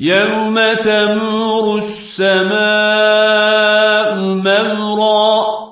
يوم تمور السماء مورا